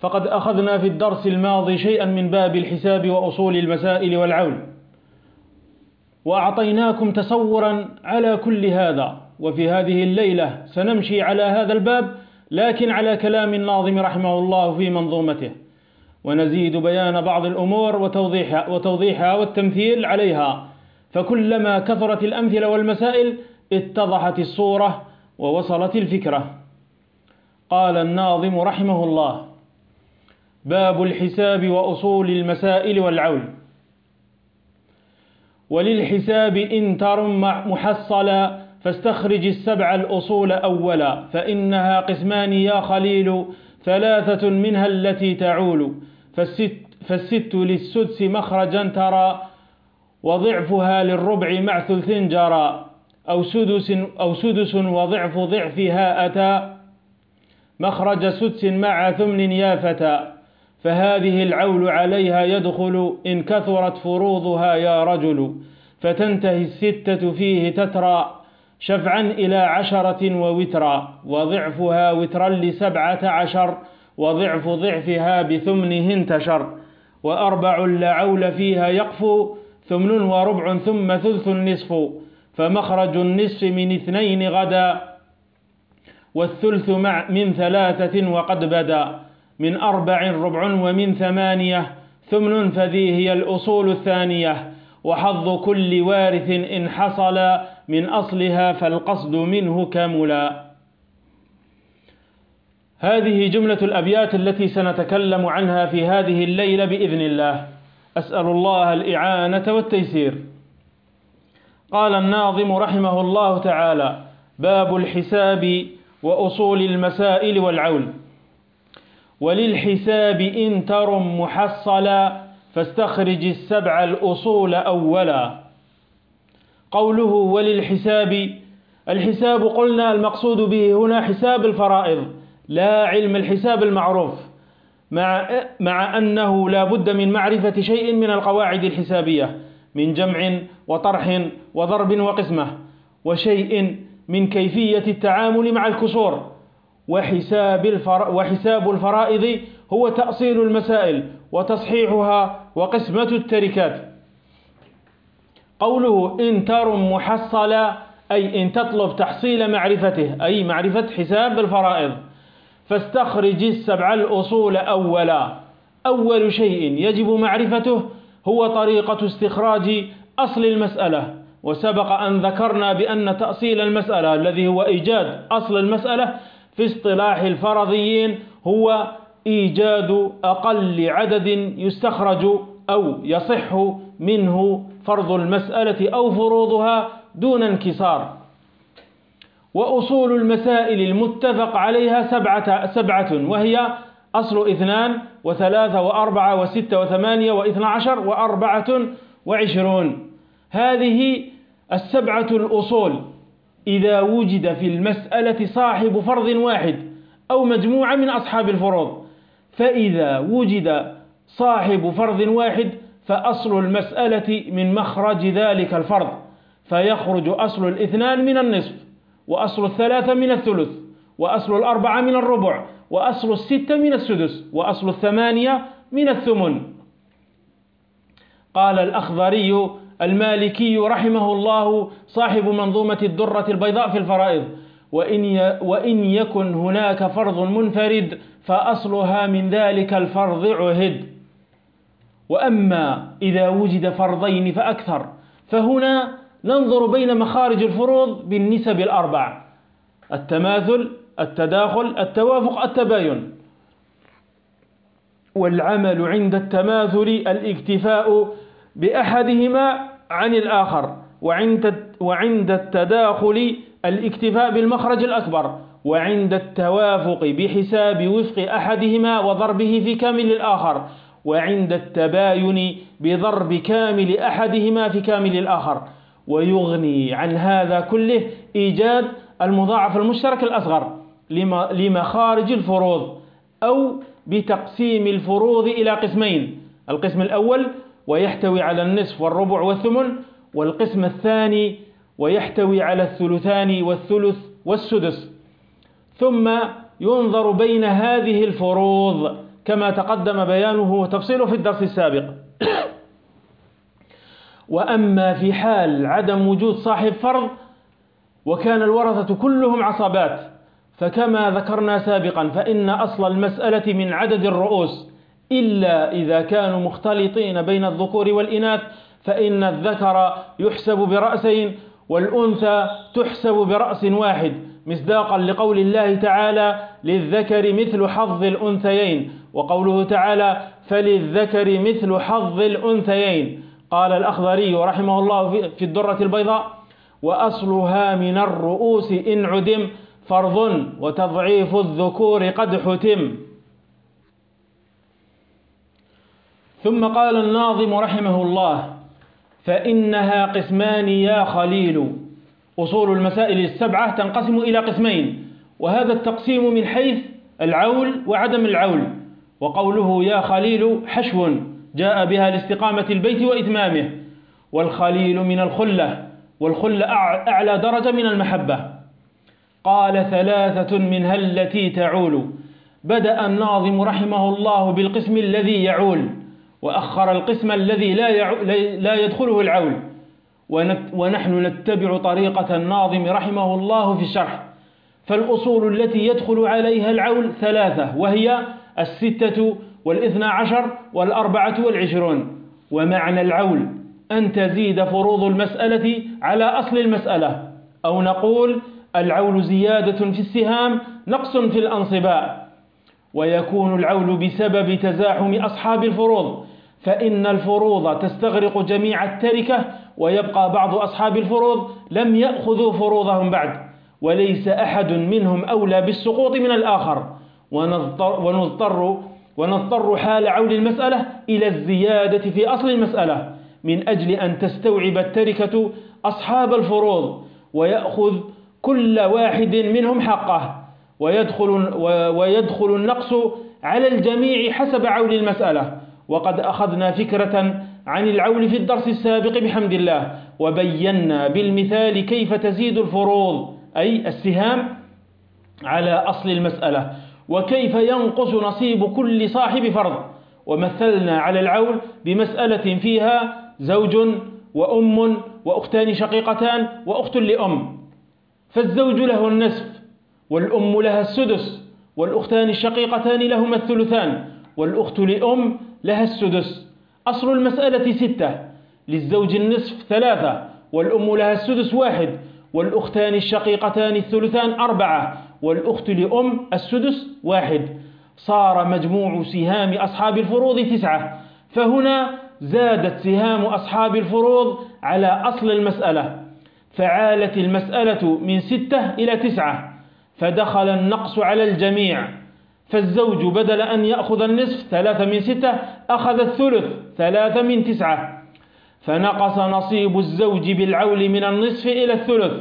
فقد أخذنا في الدرس الماضي شيئا من باب الحساب وأصول المسائل والعول وأعطيناكم تصورا على كل هذا. وفي هذه الليلة سنمشي على هذا الباب لكن على كلام الناظم رحمه الله في منظومته. ونزيد بيان بعض الأمور وتوضيحها, وتوضيحها والتمثيل عليها. فكلما كثرت الأمثلة والمسائل اتضحت الصورة ووصلت الفكرة. قال الناظم رحمه الله باب الحساب وأصول المسائل والعول. وللحساب إن ترم محصلا فاستخرج السبع الأصول أولا فإنها قسمان يا خليل ثلاثة منها التي تعول. فالست, فالست للسدس مخرجا ترى وضعفها للربع مع ثلث جرى. أو سدس, أو سدس وضعف ضعفها أتى مخرج سدس مع ثمن يا فتى. فهذه العول عليها يدخل إن كثرت فروضها يا رجل فتنتهي الستة فيه تترى شفعا إلى عشرة ووترا وضعفها وترا لسبعة عشر وضعف ضعفها بثمنه انتشر وأربع لعول فيها يقفو ثمن وربع ثم ثلث النصف فمخرج النصف من اثنين غدا والثلث مع من ثلاثة وقد بدا. من أربع ربع ومن ثمانية ثمن فذي هي الأصول الثانية وحظ كل وارث إن حصل من أصلها فالقصد منه كملا. هذه جملة الأبيات التي سنتكلم عنها في هذه الليلة بإذن الله. أسأل الله الإعانة والتيسير. قال الناظم رحمه الله تعالى باب الحساب وأصول المسائل والعول وللحساب إن ترم محصلا فاستخرج السبع الأصول أولا. قوله وللحساب الحساب قلنا المقصود به هنا حساب الفرائض لا علم الحساب المعروف مع, مع أنه لا بد من معرفة شيء من القواعد الحسابية من جمع وطرح وضرب وقسمة وشيء من كيفية التعامل مع الكسور. وحساب, الفر وحساب الفرائض هو تأصيل المسائل وتصحيحها وقسمة التركات. قوله إن ترم محصلا أي إن تطلب تحصيل معرفته أي معرفة حساب الفرائض. فاستخرج السبع الأصول أولا. أول شيء يجب معرفته هو طريقة استخراج أصل المسألة. وسبق أن ذكرنا بأن تأصيل المسألة الذي هو إيجاد أصل المسألة في اصطلاح الفرضيين هو إيجاد أقل عدد يستخرج أو يصح منه فرض المسألة أو فروضها دون انكسار. وأصول المسائل المتفق عليها سبعة, سبعة وهي أصل اثنان وثلاثة وأربعة وستة وثمانية وإثنى عشر وأربعة وعشرون. هذه السبعة الأصول إذا وجد في المسألة صاحب فرض واحد أو مجموعة من أصحاب الفروض فإذا وجد صاحب فرض واحد فأصل المسألة من مخرج ذلك الفرض فيخرج أصل الاثنان من النصف وأصل الثلاثة من الثلث وأصل الأربعة من الربع وأصل الستة من السدس وأصل الثمانية من الثمن. قال الأخضري المالكي رحمه الله صاحب منظومة الدرة البيضاء في الفرائض. وإن, وإن يكن هناك فرض منفرد فأصلها من ذلك الفرض عهد. وأما إذا وجد فرضين فأكثر فهنا ننظر بين مخارج الفروض بالنسب الأربع التماثل التداخل التوافق التباين. والعمل عند التماثل الاكتفاء بأحدهما عن الآخر وعند وعند التداخل الاكتفاء بالمخرج الأكبر وعند التوافق بحساب وفق أحدهما وضربه في كامل الآخر وعند التباين بضرب كامل أحدهما في كامل الآخر. ويغني عن هذا كله إيجاد المضاعف المشترك الأصغر لمخارج الفروض أو بتقسيم الفروض إلى قسمين. القسم الأول ويحتوي على النصف والربع والثمن والقسم الثاني ويحتوي على الثلثان والثلث والسدس. ثم ينظر بين هذه الفروض كما تقدم بيانه وتفصيله في الدرس السابق. وأما في حال عدم وجود صاحب فرض وكان الورثة كلهم عصبات فكما ذكرنا سابقا فإن أصل المسألة من عدد الرؤوس. إلا إذا كانوا مختلطين بين الذكور والإناث فإن الذكر يحسب برأسين والأنثى تحسب برأس واحد. مصداقا لقول الله تعالى للذكر مثل حظ الأنثيين. وقوله تعالى فللذكر مثل حظ الأنثيين. قال الأخضري رحمه الله في الدرة البيضاء وأصلها من الرؤوس إن عدم فرض وتضعيف الذكور قد حتم. ثم قال الناظم رحمه الله فإنها قسمان يا خليل. أصول المسائل السبعة تنقسم إلى قسمين وهذا التقسيم من حيث العول وعدم العول وقوله يا خليل حشو جاء بها لاستقامة البيت وإتمامه والخليل من الخلة والخلة أعلى درجة من المحبة. قال ثلاثة منها التي تعول. بدأ الناظم رحمه الله بالقسم الذي يعول. وأخر القسم الذي لا, لا يدخله العول ونحن نتبع طريقة الناظم رحمه الله في الشرح. فالأصول التي يدخل عليها العول ثلاثة وهي الستة والإثنى عشر والأربعة والعشرون. ومعنى العول أن تزيد فروض المسألة على أصل المسألة. أو نقول العول زيادة في السهام نقص في الأنصباء. ويكون العول بسبب تزاحم أصحاب الفروض. فإن الفروض تستغرق جميع التركة ويبقى بعض أصحاب الفروض لم يأخذوا فروضهم بعد وليس أحد منهم أولى بالسقوط من الآخر. ونضطر, ونضطر, ونضطر حال عول المسألة إلى الزيادة في أصل المسألة من أجل أن تستوعب التركة أصحاب الفروض ويأخذ كل واحد منهم حقه ويدخل, ويدخل النقص على الجميع حسب عول المسألة. وقد أخذنا فكرة عن العول في الدرس السابق بحمد الله وبينا بالمثال كيف تزيد الفروض أي السهام على أصل المسألة وكيف ينقص نصيب كل صاحب فرض. ومثلنا على العول بمسألة فيها زوج وأم وأختان شقيقتان وأخت لأم. فالزوج له النصف والأم لها السدس والأختان الشقيقتان لهما الثلثان والأخت لأم لها السدس. أصل المسألة ستة. للزوج النصف ثلاثة والأم لها السدس واحد والأختان الشقيقتان الثلثان أربعة والأخت لأم السدس واحد. صار مجموع سهام أصحاب الفروض تسعة. فهنا زادت سهام أصحاب الفروض على أصل المسألة. فعالت المسألة من ستة إلى تسعة. فدخل النقص على الجميع. فالزوج بدل أن يأخذ النصف ثلاثة من ستة أخذ الثلث ثلاثة من تسعة. فنقص نصيب الزوج بالعول من النصف إلى الثلث.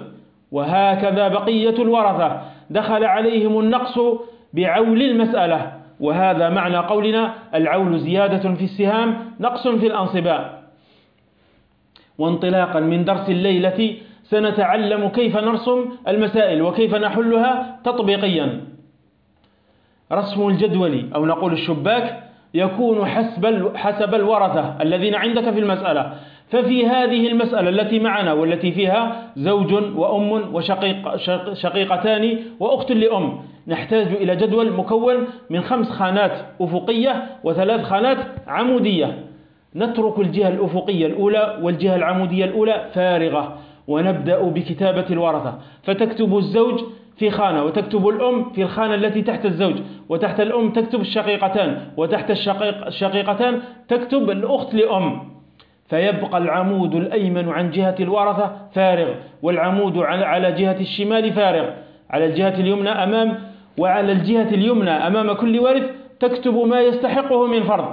وهكذا بقية الورثة. دخل عليهم النقص بعول المسألة. وهذا معنى قولنا العول زيادة في السهام نقص في الأنصباء. وانطلاقا من درس الليلة سنتعلم كيف نرسم المسائل وكيف نحلها تطبيقيا. رسم الجدول أو نقول الشباك يكون حسب حسب الورثة الذين عندك في المسألة. ففي هذه المسألة التي معنا والتي فيها زوج وأم وشقيق شقيقتان وأخت لأم نحتاج إلى جدول مكون من خمس خانات أفقية وثلاث خانات عمودية. نترك الجهة الأفقية الأولى والجهة العمودية الأولى فارغة ونبدأ بكتابة الورثة. فتكتب الزوج في خانة وتكتب الأم في الخانة التي تحت الزوج وتحت الأم تكتب الشقيقتان وتحت الشقيق الشقيقتان تكتب الأخت لأم. فيبقى العمود الأيمن عن جهة الورثة فارغ والعمود على جهة الشمال فارغ. على الجهة اليمنى أمام وعلى الجهة اليمنى أمام كل وارث تكتب ما يستحقه من فرض.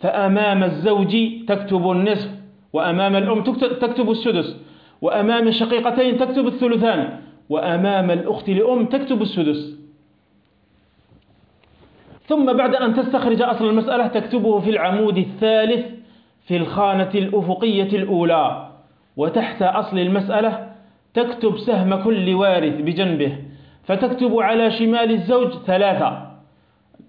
فأمام الزوج تكتب النصف وأمام الأم تكتب السدس وأمام الشقيقتين تكتب الثلثان. وأمام الأخت لأم تكتب السدس. ثم بعد أن تستخرج أصل المسألة تكتبه في العمود الثالث في الخانة الأفقية الأولى وتحت أصل المسألة تكتب سهم كل وارث بجنبه فتكتب على شمال الزوج ثلاثة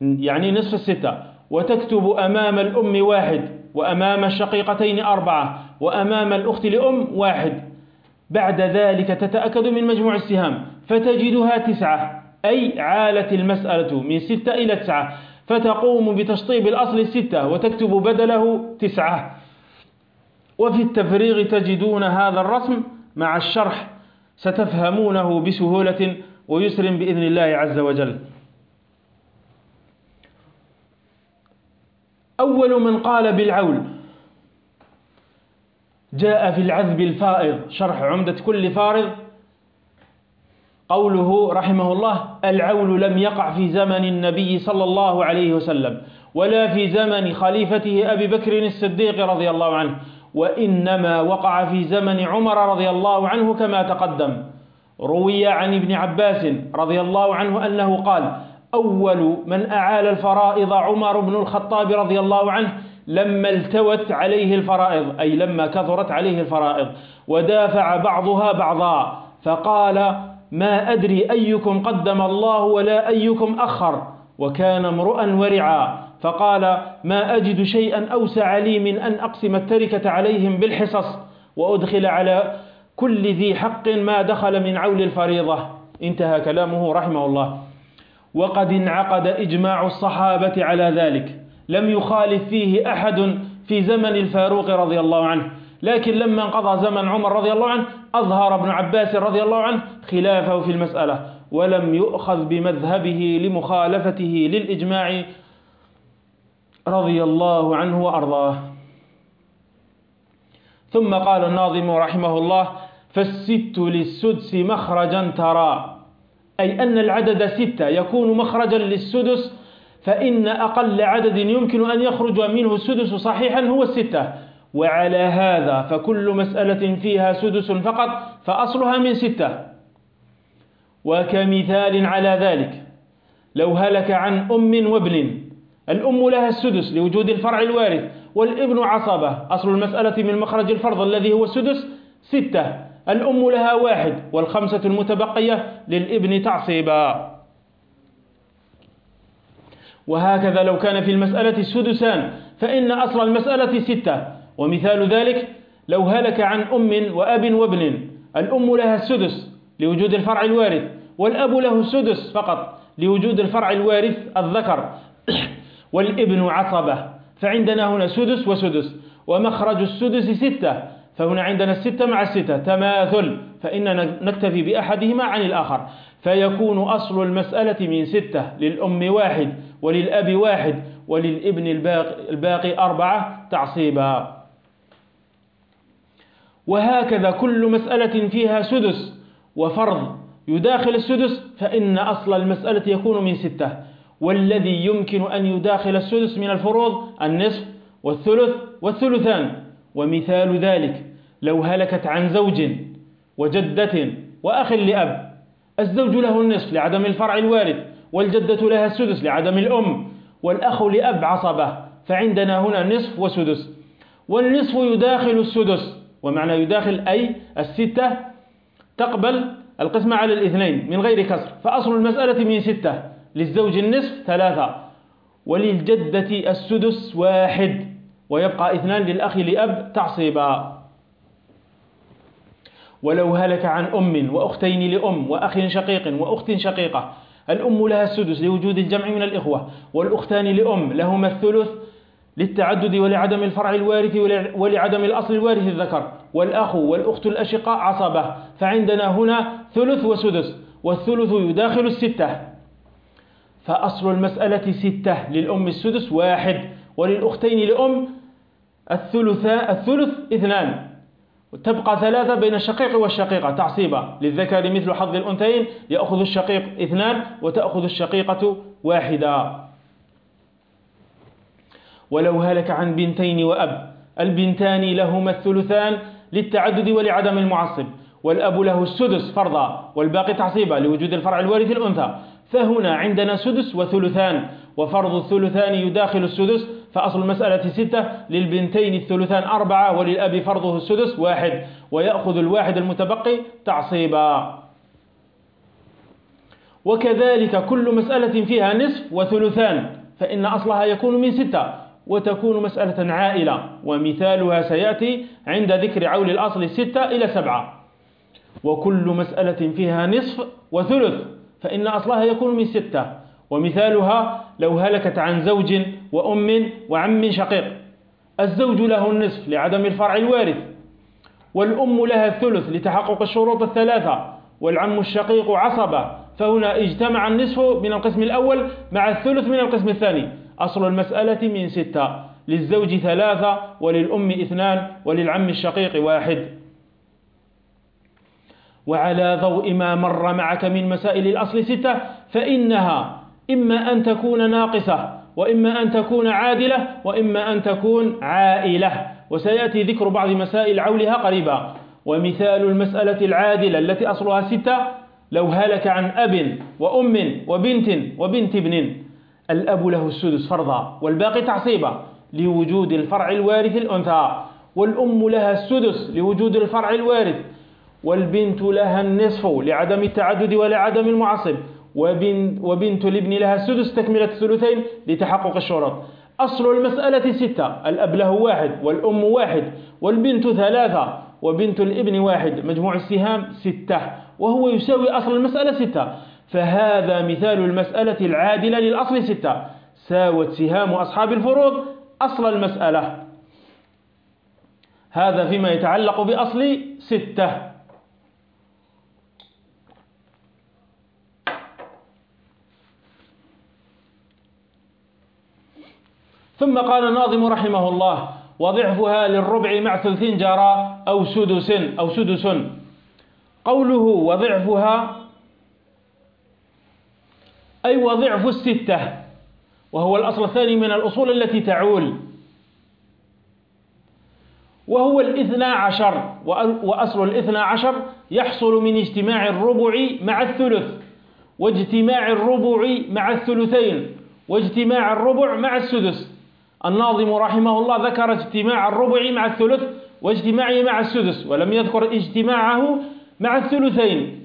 يعني نصف الستة وتكتب أمام الأم واحد وأمام الشقيقتين أربعة وأمام الأخت لأم واحد. بعد ذلك تتأكد من مجموع السهام فتجدها تسعة أي عالت المسألة من ستة إلى تسعة فتقوم بتشطيب الأصل الستة وتكتب بدله تسعة. وفي التفريغ تجدون هذا الرسم مع الشرح ستفهمونه بسهولة ويسر بإذن الله عز وجل. أول من قال بالعول جاء في العذب الفائض شرح عمدة كل فارض. قوله رحمه الله العول لم يقع في زمن النبي صلى الله عليه وسلم ولا في زمن خليفته أبي بكر الصديق رضي الله عنه وإنما وقع في زمن عمر رضي الله عنه كما تقدم. روي عن ابن عباس رضي الله عنه أنه قال أول من أعال الفرائض عمر بن الخطاب رضي الله عنه لما التوت عليه الفرائض أي لما كثرت عليه الفرائض ودافع بعضها بعضا فقال ما أدري أيكم قدم الله ولا أيكم أخر وكان امرؤا ورعا فقال ما أجد شيئا أوسع لي من أن أقسم التركة عليهم بالحصص وأدخل على كل ذي حق ما دخل من عول الفريضة انتهى كلامه رحمه الله. وقد انعقد إجماع الصحابة على ذلك. لم يخالف فيه أحد في زمن الفاروق رضي الله عنه. لكن لما انقضى زمن عمر رضي الله عنه أظهر ابن عباس رضي الله عنه خلافه في المسألة. ولم يؤخذ بمذهبه لمخالفته للإجماع رضي الله عنه وأرضاه. ثم قال الناظم رحمه الله فالست للسدس مخرجا ترى. أي أن العدد ستة يكون مخرجا للسدس فإن أقل عدد يمكن أن يخرج منه السدس صحيحا هو الستة. وعلى هذا فكل مسألة فيها سدس فقط فأصلها من ستة. وكمثال على ذلك لو هلك عن أم وابن الأم لها السدس لوجود الفرع الوارث والابن عصبة. أصل المسألة من مخرج الفرض الذي هو السدس ستة. الأم لها واحد والخمسة المتبقية للابن تعصيبا. وهكذا لو كان في المسألة السدسان فإن أصل المسألة ستة. ومثال ذلك لو هلك عن أم وأب وابن الأم لها السدس لوجود الفرع الوارث والأب له السدس فقط لوجود الفرع الوارث الذكر. والابن عصبة فعندنا هنا سدس وسدس. ومخرج السدس ستة فهنا عندنا الستة مع الستة. تماثل فإننا نكتفي بأحدهما عن الآخر. فيكون أصل المسألة من ستة للأم واحد. وللأب واحد وللابن الباقي, الباقي أربعة تعصيبا. وهكذا كل مسألة فيها سدس وفرض. يداخل السدس فإن أصل المسألة يكون من ستة. والذي يمكن أن يداخل السدس من الفروض النصف والثلث والثلثان. ومثال ذلك لو هلكت عن زوج وجدة وأخ لأب الزوج له النصف لعدم الفرع الوارث. والجدة لها السدس لعدم الأم والأخ لأب عصبة فعندنا هنا نصف وسدس. والنصف يداخل السدس. ومعنى يداخل أي الستة تقبل القسمة على الاثنين من غير كسر. فأصل المسألة من ستة للزوج النصف ثلاثة. وللجدة السدس واحد ويبقى اثنان للأخ لأب تعصيبا. ولو هلك عن أم وأختين لأم وأخ شقيق وأخت شقيقة الأم لها السدس لوجود الجمع من الإخوة والأختان لأم لهما الثلث للتعدد ولعدم الفرع الوارث ولعدم الأصل الوارث الذكر والأخ والأخت الأشقاء عصبة فعندنا هنا ثلث وسدس والثلث يداخل الستة. فأصل المسألة ستة للأم السدس واحد وللأختين لأم الثلث, الثلث اثنان. تبقى ثلاثة بين الشقيق والشقيقة. تعصيبا للذكر مثل حظ الأنثيين يأخذ الشقيق اثنان وتأخذ الشقيقة واحدا ولو هلك عن بنتين وأب البنتان لهما الثلثان للتعدد ولعدم المعصب والأب له السدس فرضا والباقي تعصيبا لوجود الفرع الوارث الأنثى. فهنا عندنا سدس وثلثان وفرض الثلثان يداخل السدس فأصل المسألة ستة للبنتين الثلثان أربعة وللأب فرضه السدس واحد ويأخذ الواحد المتبقي تعصيبا. وكذلك كل مسألة فيها نصف وثلثان فإن أصلها يكون من ستة وتكون مسألة عائلة ومثالها سيأتي عند ذكر عول الأصل الستة إلى سبعة. وكل مسألة فيها نصف وثلث فإن أصلها يكون من ستة. ومثالها لو هلكت عن زوج وأم وعم شقيق. الزوج له النصف لعدم الفرع الوارث والأم لها الثلث لتحقق الشروط الثلاثة والعم الشقيق عصبة. فهنا اجتمع النصف من القسم الأول مع الثلث من القسم الثاني. أصل المسألة من ستة للزوج ثلاثة وللأم اثنان وللعم الشقيق واحد. وعلى ضوء ما مر معك من مسائل الأصل ستة فإنها إما أن تكون ناقصة وإما أن تكون عادلة وإما أن تكون عائلة. وسيأتي ذكر بعض مسائل عولها قريبا. ومثال المسألة العادلة التي أصلها ستة لو هلك عن أب وأم وبنت وبنت ابن. الأب له السدس فرضا والباقي تعصيبا لوجود الفرع الوارث الأنثى. والأم لها السدس لوجود الفرع الوارث. والبنت لها النصف لعدم التعدد ولعدم المعصب. وبنت, وبنت الابن لها السدس تكملة الثلثين لتحقق الشروط أصل المسألة ستة. الأب له واحد والأم واحد والبنت ثلاثة وبنت الابن واحد. مجموع السهام ستة. وهو يساوي أصل المسألة ستة. فهذا مثال المسألة العادلة للأصل ستة. ساوت سهام أصحاب الفروض أصل المسألة. هذا فيما يتعلق بأصل ستة. ثم قال الناظم رحمه الله وضعفها للربع مع ثلثين جرى أو سدس أو سدس. قوله وضعفها أي وضعف الستة وهو الأصل الثاني من الأصول التي تعول. وهو الاثنى عشر وأصل الاثنى عشر يحصل من اجتماع الربع مع الثلث واجتماع الربع مع الثلثين واجتماع الربع مع السدس. الناظم رحمه الله ذكر اجتماع الربع مع الثلث واجتماعه مع السدس ولم يذكر اجتماعه مع الثلثين.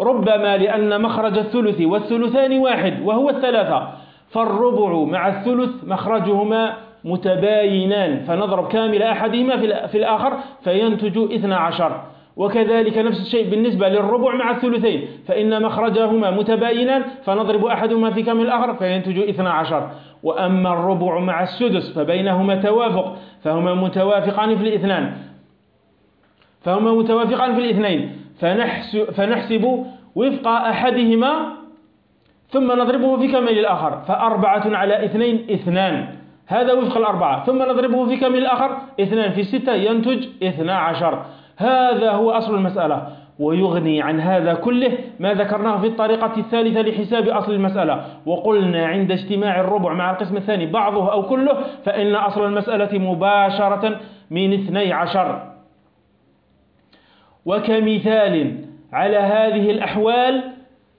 ربما لأن مخرج الثلث والثلثان واحد وهو الثلاثة فالربع مع الثلث مخرجهما متباينان فنضرب كامل أحدهما في الآخر فينتج اثنا عشر. وكذلك نفس الشيء بالنسبة للربع مع الثلثين فإن مخرجهما متباينان فنضرب أحدهما في كامل الآخر فينتج اثنا عشر. وأما الربع مع السدس فبينهما توافق فهما متوافقان في الاثنان. فهما متوافقان في الاثنين. فنحسب وفق أحدهما ثم نضربه في كامل الآخر. فأربعة على اثنين اثنان. هذا وفق الأربعة. ثم نضربه في كامل الآخر اثنان في ستة ينتج اثنا عشر. هذا هو أصل المسألة. ويغني عن هذا كله ما ذكرناه في الطريقة الثالثة لحساب أصل المسألة. وقلنا عند اجتماع الربع مع القسم الثاني بعضه أو كله فإن أصل المسألة مباشرة من اثني عشر. وكمثال على هذه الأحوال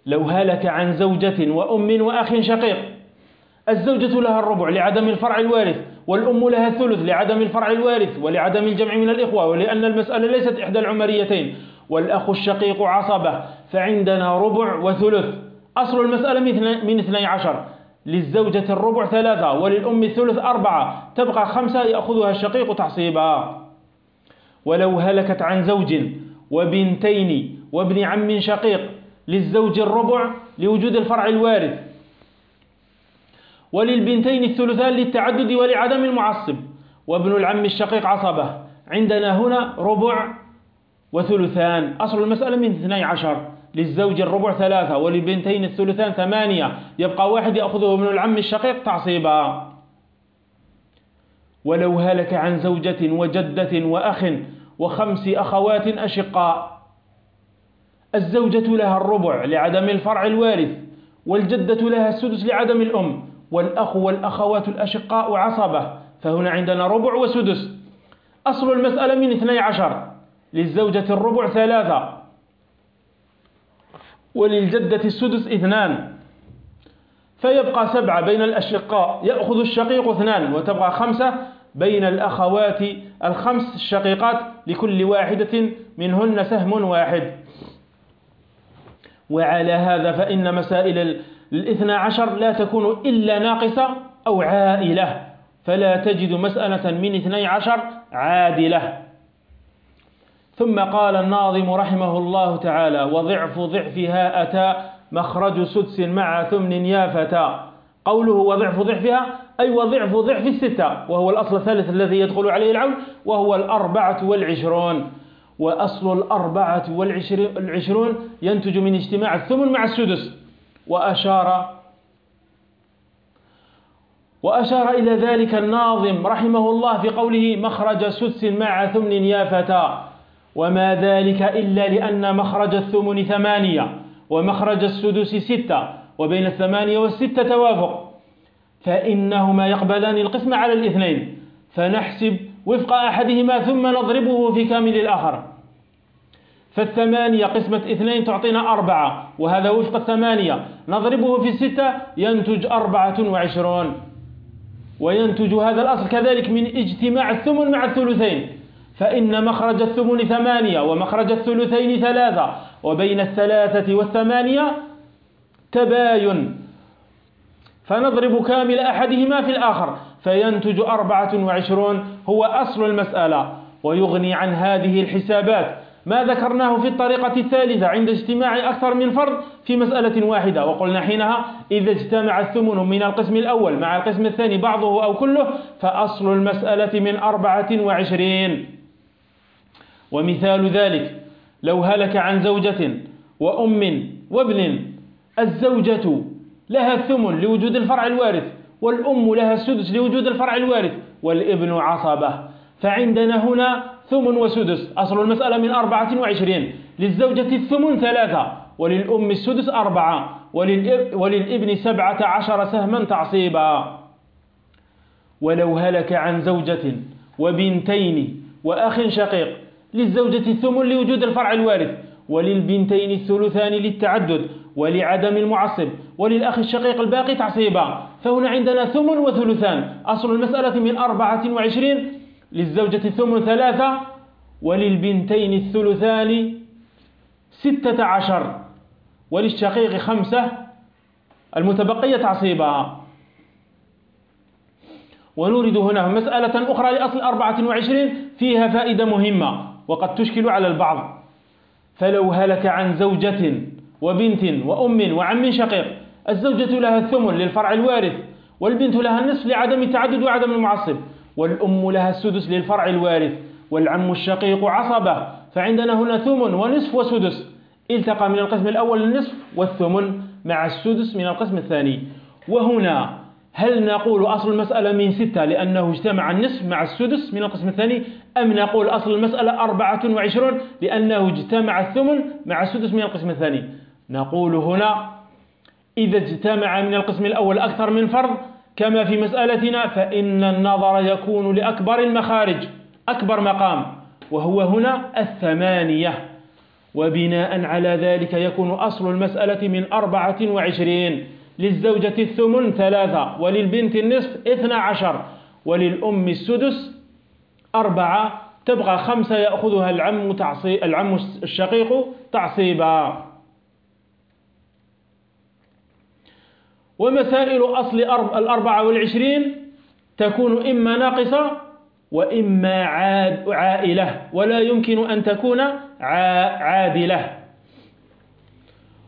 لو هلك عن زوجة وأم وأخ شقيق الزوجة لها الربع لعدم الفرع الوارث والأم لها الثلث لعدم الفرع الوارث ولعدم الجمع من الإخوة ولأن المسألة ليست إحدى العمريتين. والأخ الشقيق عصبة فعندنا ربع وثلث. أصل المسألة من اثني عشر. للزوجة الربع ثلاثة وللأم الثلث أربعة. تبقى خمسة يأخذها الشقيق تحصيبا. ولو هلكت عن زوج وبنتين وابن عم شقيق للزوج الربع لوجود الفرع الوارث. وللبنتين الثلثان للتعدد ولعدم المعصب. وابن العم الشقيق عصبة. عندنا هنا ربع وثلثان. أصل المسألة من اثني عشر. للزوج الربع ثلاثة وللبنتين الثلثان ثمانية. يبقى واحد يأخذه ابن العم الشقيق تعصيبا. ولو هلك عن زوجة وجدة وأخ وخمس أخوات أشقاء. الزوجة لها الربع لعدم الفرع الوارث والجدة لها السدس لعدم الأم والأخ والأخوات الأشقاء عصبة فهنا عندنا ربع وسدس. أصل المسألة من اثني عشر. للزوجة الربع ثلاثة. وللجدة السدس اثنان. فيبقى سبعة بين الأشقاء. يأخذ الشقيق اثنان وتبقى خمسة بين الأخوات. الخمس الشقيقات لكل واحدة منهن سهم واحد. وعلى هذا فإن مسائل الاثنى عشر لا تكون إلا ناقصة أو عائلة. فلا تجد مسألة من اثني عشر عادلة. ثم قال الناظم رحمه الله تعالى وضعف ضعفها أتى مخرج سدس مع ثمن يا فتى قوله وضعف ضعفها أي وضعف ضعف الستة وهو الأصل الثالث الذي يدخل عليه العون وهو الأربعة والعشرون. وأصل الأربعة والعشرون ينتج من اجتماع الثمن مع السدس. وأشار وأشار إلى ذلك الناظم رحمه الله في قوله مخرج سدس مع ثمن يا فتى وما ذلك إلا لأن مخرج الثمن ثمانية ومخرج السدس ستة وبين الثمانية والستة توافق. فإنهما يقبلان القسم على الاثنين. فنحسب وفق أحدهما ثم نضربه في كامل الآخر. فالثمانية قسمة اثنين تعطينا أربعة وهذا وفق الثمانية. نضربه في الستة ينتج أربعة وعشرون. وينتج هذا الأصل كذلك من اجتماع الثمن مع الثلثين. فإن مخرج الثمن ثمانية ومخرج الثلثين ثلاثة وبين الثلاثة والثمانية تباين. فنضرب كامل أحدهما في الآخر فينتج أربعة وعشرون هو أصل المسألة ويغني عن هذه الحسابات. ما ذكرناه في الطريقة الثالثة عند اجتماع أكثر من فرد في مسألة واحدة وقلنا حينها إذا اجتمع الثمن من القسم الأول مع القسم الثاني بعضه أو كله فأصل المسألة من أربعة وعشرين. ومثال ذلك لو هلك عن زوجة وأم وابن الزوجة لها الثمن لوجود الفرع الوارث والأم لها السدس لوجود الفرع الوارث والابن عصبة. فعندنا هنا ثمن وسدس أصل المسألة من أربعة وعشرين. للزوجة الثمن ثلاثة وللأم السدس أربعة وللابن سبعة عشر سهما تعصيبا. ولو هلك عن زوجة وبنتين وأخ شقيق للزوجة الثمن لوجود الفرع الوارث وللبنتين الثلثان للتعدد ولعدم المعصب وللأخ الشقيق الباقي تعصيبا. فهنا عندنا ثمن وثلثان. أصل المسألة من أربعة وعشرين. للزوجة الثمن ثلاثة وللبنتين الثلثان ستة عشر وللشقيق خمسة المتبقية تعصيبا. ونورد هنا مسألة أخرى لأصل أربعة وعشرين فيها فائدة مهمة. وقد تشكل على البعض. فلو هلك عن زوجة وبنت وأم وعم شقيق الزوجة لها الثمن للفرع الوارث والبنت لها النصف لعدم التعدد وعدم المعصب والأم لها السدس للفرع الوارث والعم الشقيق عصبة فعندنا هنا ثمن ونصف وسدس. التقى من القسم الأول النصف والثمن مع السدس من القسم الثاني. وهنا هل نقول أصل المسألة من ستة لأنه اجتمع النصف مع السدس من القسم الثاني؟ أم نقول أصل المسألة أربعة وعشرون لأنه اجتمع الثمن مع السدس من القسم الثاني؟ نقول هنا إذا اجتمع من القسم الأول أكثر من فرض كما في مسألتنا فإن النظر يكون لأكبر المخارج أكبر مقام وهو هنا الثمانية. وبناء على ذلك يكون أصل المسألة من أربعة وعشرين. للزوجة الثمن ثلاثة وللبنت النصف اثنى عشر وللأم السدس أربعة تبقى خمسة يأخذها العم, تعصي العم الشقيق تعصيبا. ومسائل أصل الأربعة والعشرين تكون إما ناقصة وإما عائلة ولا يمكن أن تكون عادلة.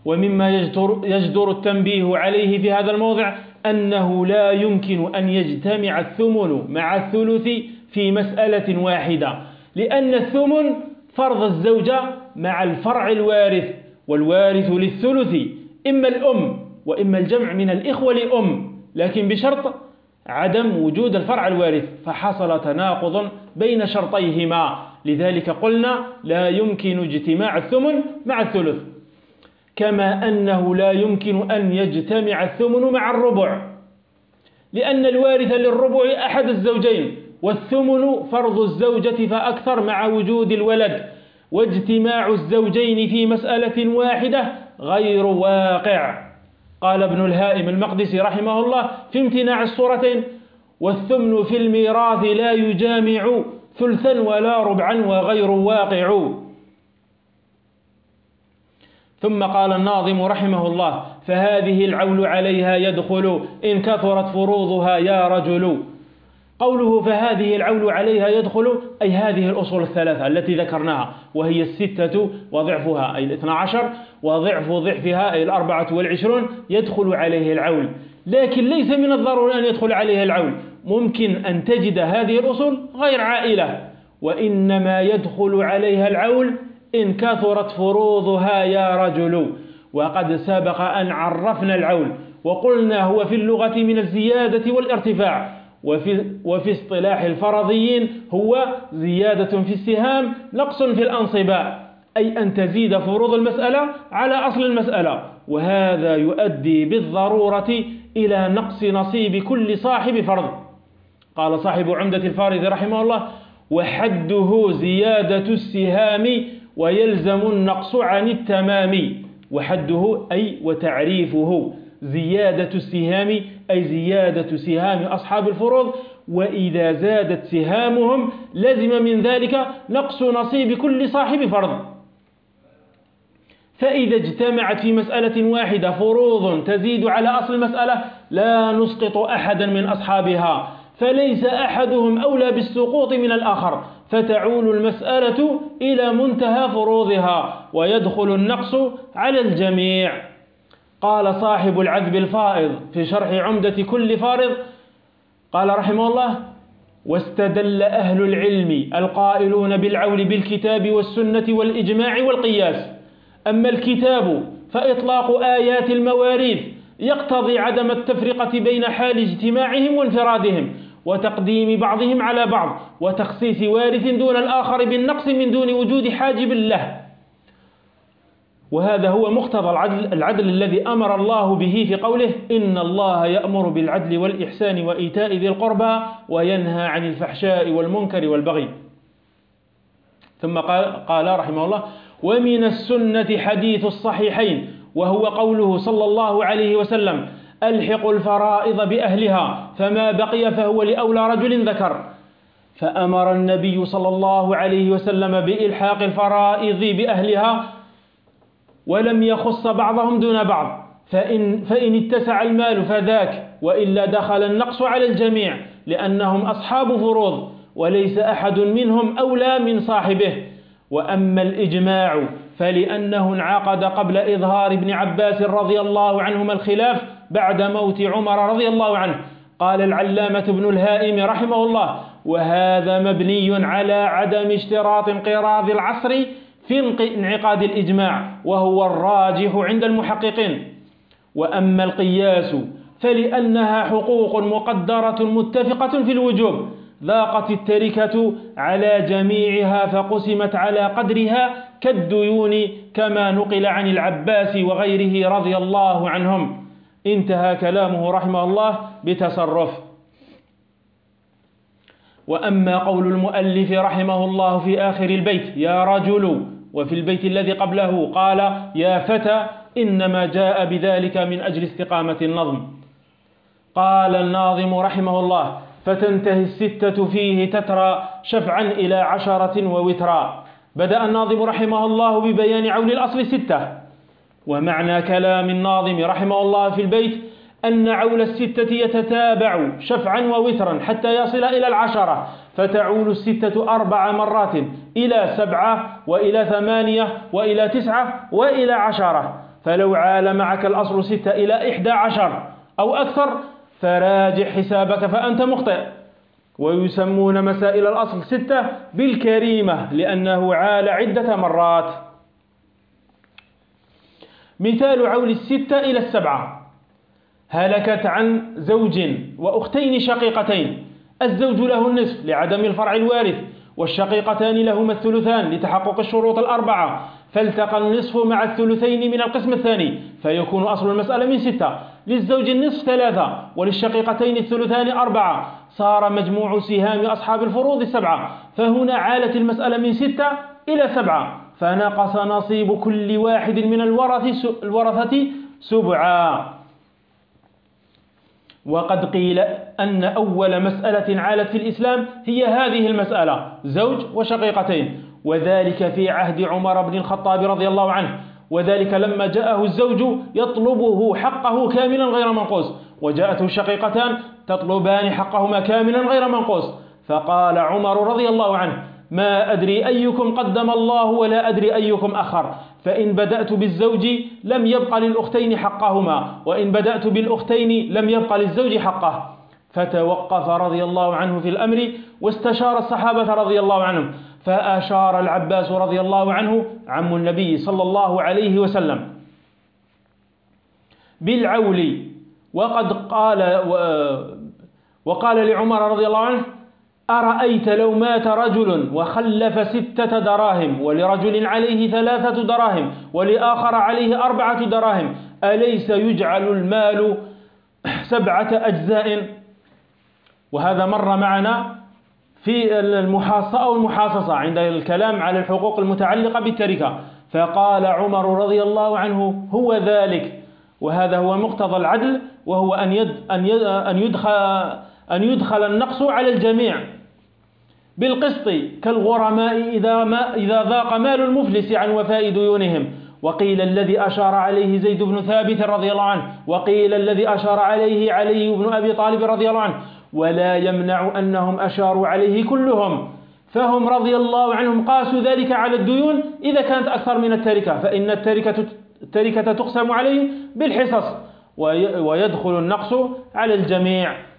ومما يجدر, يجدر التنبيه عليه في هذا الموضع أنه لا يمكن أن يجتمع الثمن مع الثلث في مسألة واحدة لأن الثمن فرض الزوجة مع الفرع الوارث والوارث للثلث إما الأم وإما الجمع من الإخوة لأم لكن بشرط عدم وجود الفرع الوارث فحصل تناقض بين شرطيهما لذلك قلنا لا يمكن اجتماع الثمن مع الثلث. كما أنه لا يمكن أن يجتمع الثمن مع الربع. لأن الوارث للربع أحد الزوجين والثمن فرض الزوجة فأكثر مع وجود الولد. واجتماع الزوجين في مسألة واحدة غير واقع. قال ابن الهائم المقدسي رحمه الله في امتناع الصورتين والثمن في الميراث لا يجامع ثلثا ولا ربعا وغير واقع. ثم قال الناظم رحمه الله فهذه العول عليها يدخل إن كثرت فروضها يا رجل. قوله فهذه العول عليها يدخل أي هذه الأصول الثلاثة التي ذكرناها وهي الستة وضعفها أي الاثنى عشر وضعف ضعفها أي الأربعة والعشرون يدخل عليه العول. لكن ليس من الضروري أن يدخل عليه العول. ممكن أن تجد هذه الأصول غير عائلة وإنما يدخل عليها العول إن كثرت فروضها يا رجل وقد سبق أن عرفنا العول وقلنا هو في اللغة من الزيادة والارتفاع وفي, وفي اصطلاح الفرضيين هو زيادة في السهام نقص في الأنصباء أي أن تزيد فروض المسألة على أصل المسألة وهذا يؤدي بالضرورة إلى نقص نصيب كل صاحب فرض. قال صاحب عمدة الفارض رحمه الله وحده زيادة السهام ويلزم النقص عن التمام وحده أي وتعريفه زيادة السهام أي زيادة سهام أصحاب الفروض وإذا زادت سهامهم لزم من ذلك نقص نصيب كل صاحب فرض. فإذا اجتمعت في مسألة واحدة فروض تزيد على أصل المسألة لا نسقط أحدا من أصحابها فليس أحدهم أولى بالسقوط من الآخر. فتعول المسألة إلى منتهى فروضها ويدخل النقص على الجميع. قال صاحب العذب الفائض في شرح عمدة كل فارض قال رحمه الله واستدل أهل العلم القائلون بالعول بالكتاب والسنة والإجماع والقياس. أما الكتاب فإطلاق آيات المواريث يقتضي عدم التفرقة بين حال اجتماعهم وانفرادهم وتقديم بعضهم على بعض وتخصيص وارث دون الآخر بالنقص من دون وجود حاجب له. وهذا هو مقتضى العدل, العدل الذي أمر الله به في قوله إن الله يأمر بالعدل والإحسان وإيتاء ذي القربى وينهى عن الفحشاء والمنكر والبغي. ثم قال, قال رحمه الله ومن السنة حديث الصحيحين وهو قوله صلى الله عليه وسلم ألحق الفرائض بأهلها فما بقي فهو لأولى رجل ذكر. فأمر النبي صلى الله عليه وسلم بإلحاق الفرائض بأهلها ولم يخص بعضهم دون بعض. فإن, فإن اتسع المال فذاك وإلا دخل النقص على الجميع لأنهم أصحاب فروض وليس أحد منهم أولى من صاحبه. وأما الإجماع فلأنه انعقد قبل إظهار ابن عباس رضي الله عنهما الخلاف بعد موت عمر رضي الله عنه. قال العلامة ابن الهائم رحمه الله وهذا مبني على عدم اشتراط انقراض العصر في انعقاد الإجماع وهو الراجح عند المحققين. وأما القياس فلأنها حقوق مقدرة متفقة في الوجوب ضاقت التركة على جميعها فقسمت على قدرها كالديون كما نقل عن العباس وغيره رضي الله عنهم. انتهى كلامه رحمه الله بتصرف. وأما قول المؤلف رحمه الله في آخر البيت يا رجل وفي البيت الذي قبله قال يا فتى إنما جاء بذلك من أجل استقامة النظم. قال الناظم رحمه الله فتنتهي الستة فيه تترى شفعا إلى عشرة ووترا. بدأ الناظم رحمه الله ببيان عون الأصل ستة ومعنى كلام الناظم رحمه الله في البيت أن عول الستة يتتابع شفعا ووترا حتى يصل إلى العشرة فتعول الستة أربع مرات إلى سبعة وإلى ثمانية وإلى تسعة وإلى عشرة. فلو عال معك الأصل ستة إلى إحدى عشر أو أكثر فراجع حسابك فأنت مخطئ. ويسمون مسائل الأصل ستة بالكريمة لأنه عال عدة مرات. مثال عول الستة إلى السبعة. هلكت عن زوج وأختين شقيقتين. الزوج له النصف لعدم الفرع الوارث والشقيقتان لهما الثلثان لتحقق الشروط الأربعة. فالتقى النصف مع الثلثين من القسم الثاني فيكون أصل المسألة من ستة. للزوج النصف ثلاثة وللشقيقتين الثلثان أربعة. صار مجموع سهام أصحاب الفروض سبعة فهنا عالت المسألة من ستة إلى سبعة. فنقص نصيب كل واحد من الورثة سبعا. وقد قيل أن أول مسألة عالت في الإسلام هي هذه المسألة زوج وشقيقتين. وذلك في عهد عمر بن الخطاب رضي الله عنه. وذلك لما جاءه الزوج يطلبه حقه كاملا غير منقوص. وجاءته الشقيقتان تطلبان حقهما كاملا غير منقوص. فقال عمر رضي الله عنه ما أدري أيكم قدم الله ولا أدري أيكم أخر. فإن بدأت بالزوج لم يبق للأختين حقهما وإن بدأت بالأختين لم يبق للزوج حقه. فتوقف رضي الله عنه في الأمر واستشار الصحابة رضي الله عنهم. فأشار العباس رضي الله عنه عم النبي صلى الله عليه وسلم. بالعول وقد قال وقال لعمر رضي الله عنه أرأيت لو مات رجل وخلف ستة دراهم ولرجل عليه ثلاثة دراهم ولآخر عليه أربعة دراهم أليس يجعل المال سبعة أجزاء؟ وهذا مر معنا في المحاصة أو المحاصصة عند الكلام على الحقوق المتعلقة بالتركة. فقال عمر رضي الله عنه هو ذلك. وهذا هو مقتضى العدل وهو أن, يد أن, يدخل أن يدخل النقص على الجميع بالقسط كالغرماء إذا, ما إذا ذاق مال المفلس عن وفاء ديونهم. وقيل الذي أشار عليه زيد بن ثابت رضي الله عنه. وقيل الذي أشار عليه علي بن أبي طالب رضي الله عنه. ولا يمنع أنهم أشاروا عليه كلهم. فهم رضي الله عنهم قاسوا ذلك على الديون. إذا كانت أكثر من التركة فإن التركة, التركة تقسم عليه بالحصص. ويدخل النقص على الجميع.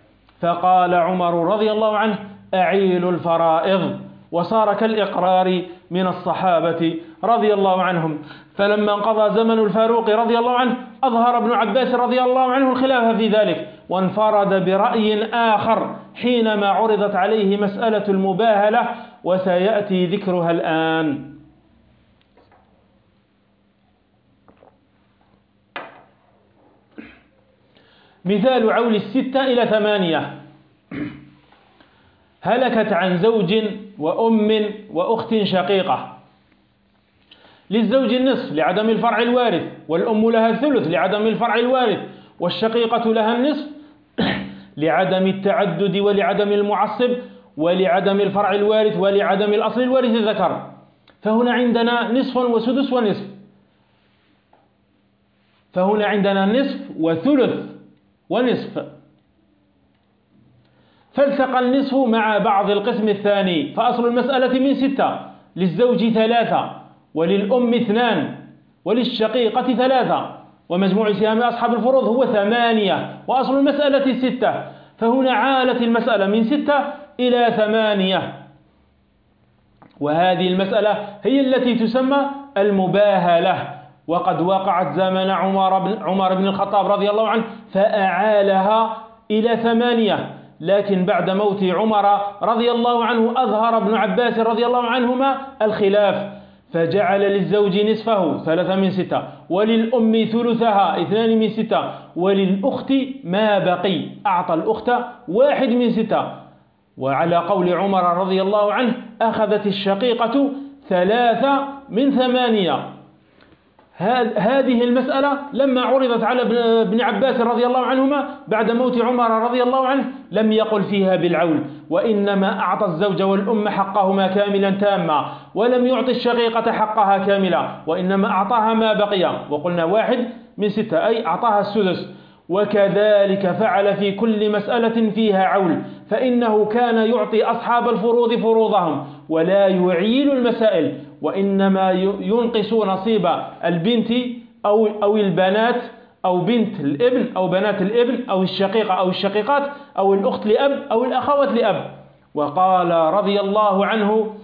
فقال عمر رضي الله عنه أعيل الفرائض. وصار كالإقرار من الصحابة رضي الله عنهم. فلما انقضى زمن الفاروق رضي الله عنه أظهر ابن عباس رضي الله عنه الخلاف في ذلك وانفرد برأي آخر حينما عرضت عليه مسألة المباهلة وسيأتي ذكرها الآن. مثال عول الستة إلى ثمانية. هلكت عن زوج وأم وأخت شقيقة. للزوج النصف لعدم الفرع الوارث والأم لها الثلث لعدم الفرع الوارث والشقيقة لها النصف لعدم التعدد ولعدم المعصب ولعدم الفرع الوارث ولعدم الأصل الوارث الذكر. فهنا عندنا نصف وسدس ونصف. فهنا عندنا نصف وثلث. ونصف. فالتقى النصف مع بعض القسم الثاني فأصل المسألة من ستة للزوج ثلاثة وللأم اثنان وللشقيقة ثلاثة ومجموع سهام أصحاب الفروض هو ثمانية وأصل المسألة ستة فهنا عالت المسألة من ستة إلى ثمانية. وهذه المسألة هي التي تسمى المباهلة. وقد وقعت زمن عمر بن, عمر بن الخطاب رضي الله عنه فأعالها إلى ثمانية. لكن بعد موت عمر رضي الله عنه أظهر ابن عباس رضي الله عنهما الخلاف فجعل للزوج نصفه ثلاثة من ستة. وللأم ثلثها اثنان من ستة. وللأخت ما بقي أعطى الأخت واحد من ستة. وعلى قول عمر رضي الله عنه أخذت الشقيقة ثلاثة من ثمانية. هذه المسألة لما عرضت على ابن عباس رضي الله عنهما بعد موت عمر رضي الله عنه لم يقل فيها بالعول وإنما أعطى الزوج والأم حقهما كاملا تاما ولم يعطي الشقيقة حقها كاملا وإنما أعطاها ما بقي. وقلنا واحد من ستة أي أعطاها السدس. وكذلك فعل في كل مسألة فيها عول فإنه كان يعطي أصحاب الفروض فروضهم ولا يعيل المسائل. وإنما ينقص نصيب البنت أو, أو البنات أو بنت الإبن أو بنات الإبن أو الشقيقة أو الشقيقات أو الأخت لأب أو الأخوات لأب. وقال رضي الله عنه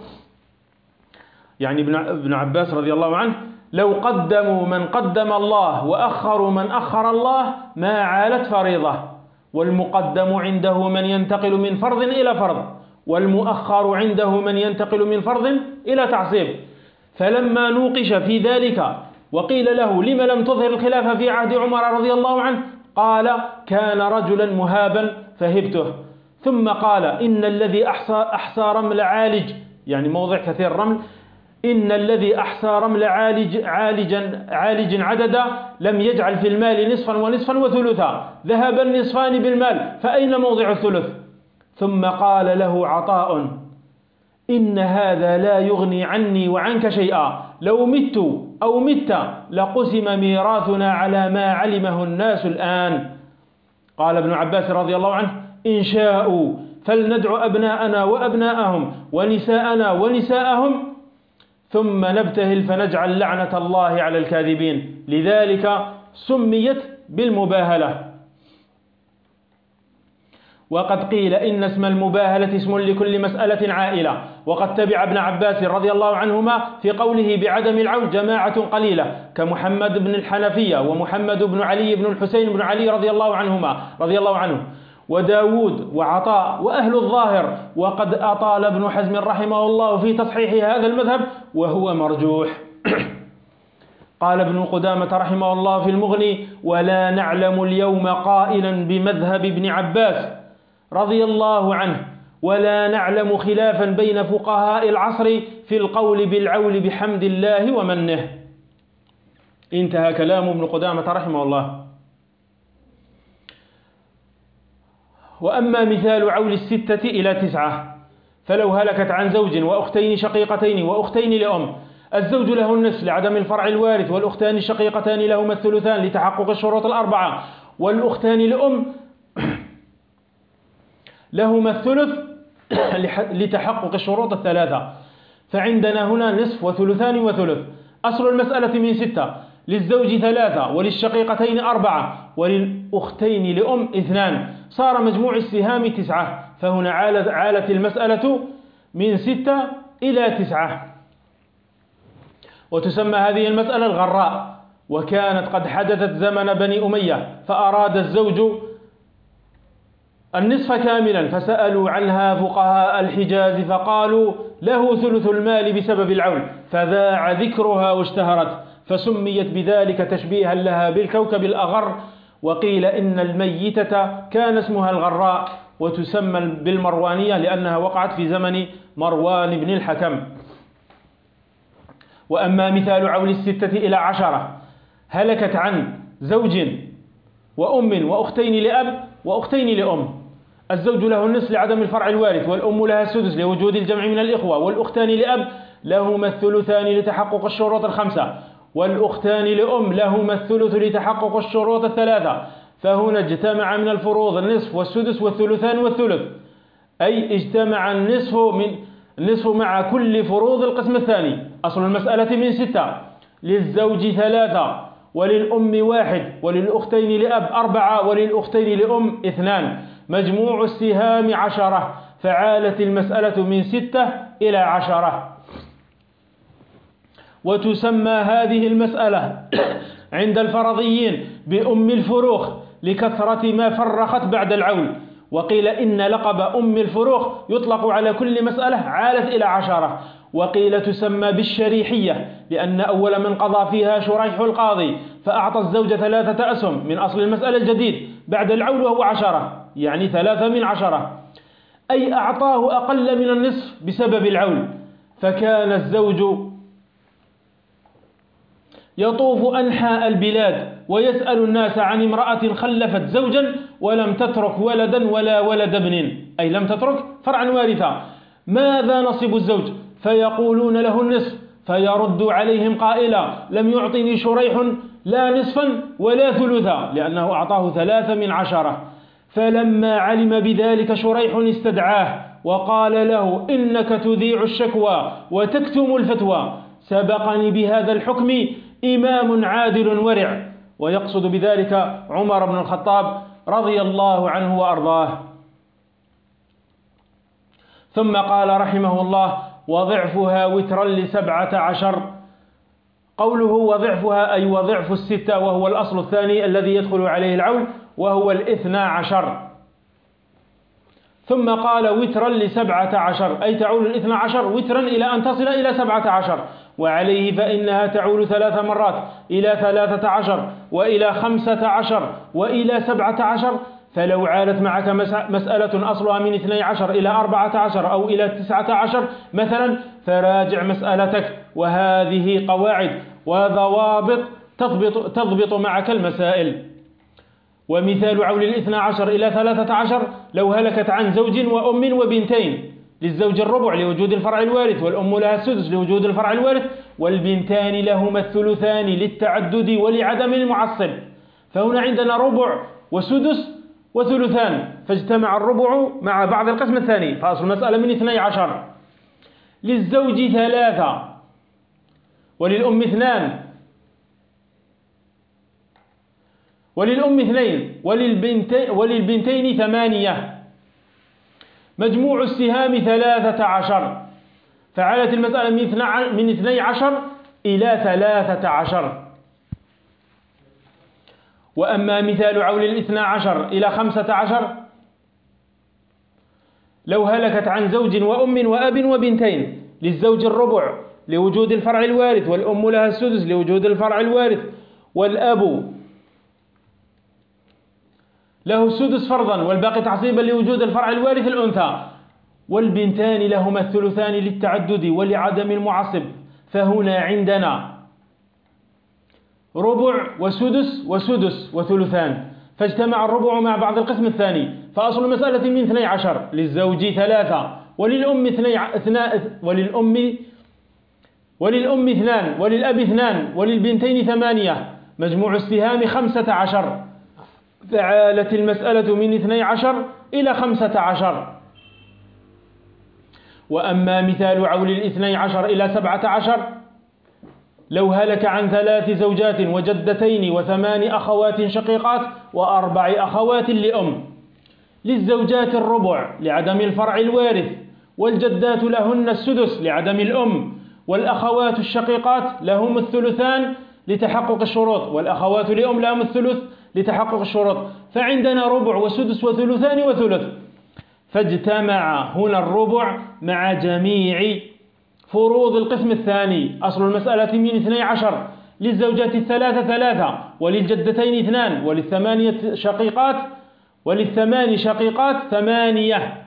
يعني ابن عباس رضي الله عنه لو قدموا من قدم الله وأخروا من أخر الله ما عالت فريضة. والمقدم عنده من ينتقل من فرض إلى فرض والمؤخر عنده من ينتقل من فرض إلى تعصيب. فلما نوقش في ذلك وقيل له لم لم تظهر الخلافة في عهد عمر رضي الله عنه؟ قال كان رجلا مهابا فهبته. ثم قال إن الذي أحصى, أحصى رمل عالج يعني موضع كثير رمل إن الذي أحصى رمل عالج عالجا عالج عددا لم يجعل في المال نصفا ونصفا وثلثا ذهب النصفان بالمال فأين موضع الثلث؟ ثم قال له عطاء. إن هذا لا يغني عني وعنك شيئا. لو مت أو مت لقسم ميراثنا على ما علمه الناس الآن. قال ابن عباس رضي الله عنه إن شاءوا فلندع أبناءنا وأبناءهم ونساءنا ونساءهم ثم نبتهل فنجعل لعنة الله على الكاذبين. لذلك سميت بالمباهلة. وقد قيل إن اسم المباهلة اسم لكل مسألة عائلة. وقد تبع ابن عباس رضي الله عنهما في قوله بعدم العون جماعة قليلة كمحمد بن الحنفية ومحمد بن علي بن الحسين بن علي رضي الله عنهما رضي الله عنه. وداود وعطاء وأهل الظاهر. وقد أطال ابن حزم رحمه الله في تصحيح هذا المذهب وهو مرجوح. قال ابن قدامة رحمه الله في المغني ولا نعلم اليوم قائلا بمذهب ابن عباس. رضي الله عنه. ولا نعلم خلافا بين فقهاء العصر في القول بالعول بحمد الله ومنه. انتهى كلام ابن قدامة رحمه الله. وأما مثال عول الستة إلى تسعة فلو هلكت عن زوج وأختين شقيقتين وأختين لأم الزوج له النصف لعدم الفرع الوارث والأختان الشقيقتان لهما الثلثان لتحقق الشروط الأربعة والأختان لأم لهما الثلث لتحقق الشروط الثلاثة. فعندنا هنا نصف وثلثان وثلث. أصل المسألة من ستة. للزوج ثلاثة وللشقيقتين أربعة وللأختين لأم اثنان. صار مجموع السهام تسعة. فهنا عالت, عالت المسألة من ستة إلى تسعة. وتسمى هذه المسألة الغراء. وكانت قد حدثت زمن بني أمية. فأراد الزوج النصف كاملا فسألوا عنها فقهاء الحجاز فقالوا له ثلث المال بسبب العون فذاع ذكرها واشتهرت فسميت بذلك تشبيها لها بالكوكب الأغر وقيل إن الميتة كان اسمها الغراء وتسمى بالمروانية لأنها وقعت في زمن مروان بن الحكم. وأما مثال عون الستة إلى عشرة هلكت عن زوج وأم وأختين لأب وأختين لأم. الزوج له النصف لعدم الفرع الوارث والأم لها السدس لوجود الجمع من الإخوة والأختان لأب لهما الثلثان لتحقق الشروط الخمسة والأختان لأم لهما الثلث لتحقق الشروط الثلاثة. فهنا اجتمع من الفروض النصف والسدس والثلثان والثلث. أي اجتمع النصف من النصف مع كل فروض القسم الثاني. أصل المسألة من ستة. للزوج ثلاثة وللأم واحد وللأختين لأب أربعة وللأختين لأم اثنان. مجموع السهام عشرة فعالت المسألة من ستة إلى عشرة. وتسمى هذه المسألة عند الفرضيين بأم الفروخ لكثرة ما فرخت بعد العول. وقيل إن لقب أم الفروخ يطلق على كل مسألة عالت إلى عشرة. وقيل تسمى بالشريحية لأن أول من قضى فيها شريح القاضي فأعطى الزوج ثلاثة أسهم من أصل المسألة الجديد. بعد العول وهو عشرة يعني ثلاثة من عشرة. أي أعطاه أقل من النصف بسبب العول. فكان الزوج يطوف أنحاء البلاد ويسأل الناس عن امرأة خلفت زوجا ولم تترك ولدا ولا ولد ابن. أي لم تترك فرعا وارثا ماذا نصب الزوج؟ فيقولون له النصف. فيرد عليهم قائلا لم يعطني شريح لا نصفا ولا ثلثا لأنه أعطاه ثلاثة من عشرة. فلما علم بذلك شريح استدعاه وقال له إنك تذيع الشكوى وتكتم الفتوى. سبقني بهذا الحكم إمام عادل ورع. ويقصد بذلك عمر بن الخطاب رضي الله عنه وأرضاه. ثم قال رحمه الله وضعفها وترا لسبعة عشر. قوله وضعفها أي وضعف الستة وهو الأصل الثاني الذي يدخل عليه العول وهو الاثنى عشر. ثم قال وترا لسبعة عشر. أي تعول الاثنى عشر وترا إلى أن تصل إلى سبعة عشر. وعليه فإنها تعول ثلاث مرات إلى ثلاثة عشر وإلى خمسة عشر وإلى سبعة عشر. فلو عالت معك مسألة أصلها من اثني عشر إلى أربعة عشر أو إلى تسعة عشر مثلا فراجع مسألتك. وهذه قواعد. وضوابط تضبط, تضبط معك المسائل. ومثال عول الاثنى عشر إلى ثلاثة عشر لو هلكت عن زوج وأم وبنتين للزوج الربع لوجود الفرع الوارث والأم لها السدس لوجود الفرع الوارث والبنتان لهما الثلثان للتعدد ولعدم المعصب. فهنا عندنا ربع وسدس وثلثان فاجتمع الربع مع بعض القسم الثاني. فأصل المسألة من اثني عشر. للزوج ثلاثة. وللأم اثنان. وللأم اثنين. وللبنتين, وللبنتين ثمانية. مجموع السهام ثلاثة عشر. فعلت المسألة من اثني عشر إلى ثلاثة عشر. وأما مثال عول الاثنى عشر إلى خمسة عشر لو هلكت عن زوج وأم وأب وبنتين للزوج الربع لوجود الفرع الوارث والأم لها السدس لوجود الفرع الوارث والأب له السدس فرضا والباقي تعصيبا لوجود الفرع الوارث الأنثى. والبنتان لهما الثلثان للتعدد ولعدم المعصب. فهنا عندنا ربع وسدس وسدس وثلثان. فاجتمع الربع مع بعض القسم الثاني. فأصل المسألة من اثني عشر للزوج ثلاثة وللأم اثني اثناء وللأم وللأم اثنان وللأب اثنان وللبنتين ثمانية. مجموع السهام خمسة عشر. فعالت المسألة من اثني عشر إلى خمسة عشر. وأما مثال عول الاثني عشر إلى سبعة عشر لو هلك عن ثلاث زوجات وجدتين وثمان أخوات شقيقات وأربع أخوات لأم. للزوجات الربع لعدم الفرع الوارث والجدات لهن السدس لعدم الأم. والأخوات الشقيقات لهم الثلثان لتحقق الشروط والأخوات لأم لهم الثلث لتحقق الشروط. فعندنا ربع وسدس وثلثان وثلث. فاجتمع هنا الربع مع جميع فروض القسم الثاني. أصل المسألة من اثني عشر للزوجات الثلاثة ثلاثة وللجدتين اثنان وللثمانية شقيقات وللثمان شقيقات ثمانية.